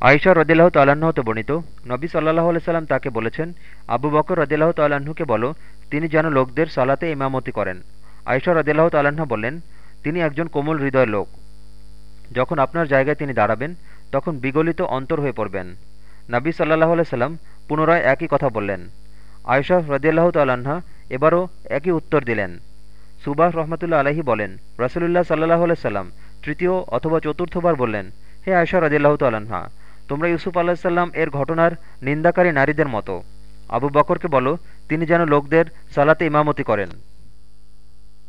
আয়সা রদিল্লাহ তাল্লাহ্ন হতে বর্ণিত, নবী সাল্লাহ সাল্লাম তাকে বলেছেন, আবু বকর রদিল্লাহ তাল্লাহ্নকে বলো, তিনি যেন লোকদের সালাতে ইমামতি করেন। আয়সা রদিল্লাহ তাল্লাহ্ন বললেন, তিনি একজন কোমল হৃদয়ের লোক। যখন আপনার জায়গায় তিনি দাঁড়াবেন, তখন বিগলিত অন্তর হয়ে পড়বেন। নবী সাল্লাহ সাল্লাম পুনরায় একই কথা বললেন। আয়সা রদিয়াল্লাহ তাল্লাহা এবারও একই উত্তর দিলেন। সুবাহ রহমতুল্লা আলহী বলেন, রসুলুল্লাহ সাল্লাহ সাল্লাম তৃতীয় অথবা চতুর্থবার বললেন, হে আয়সা রদিয়াল্লাহ তাল্লাহা তোমরা ইউসুফ আলাহিসাল্লাম সাল্লাম এর ঘটনার নিন্দাকারী নারীদের মতো। আবু বকরকে বলো, তিনি যেন লোকদের সালাতে ইমামতি করেন।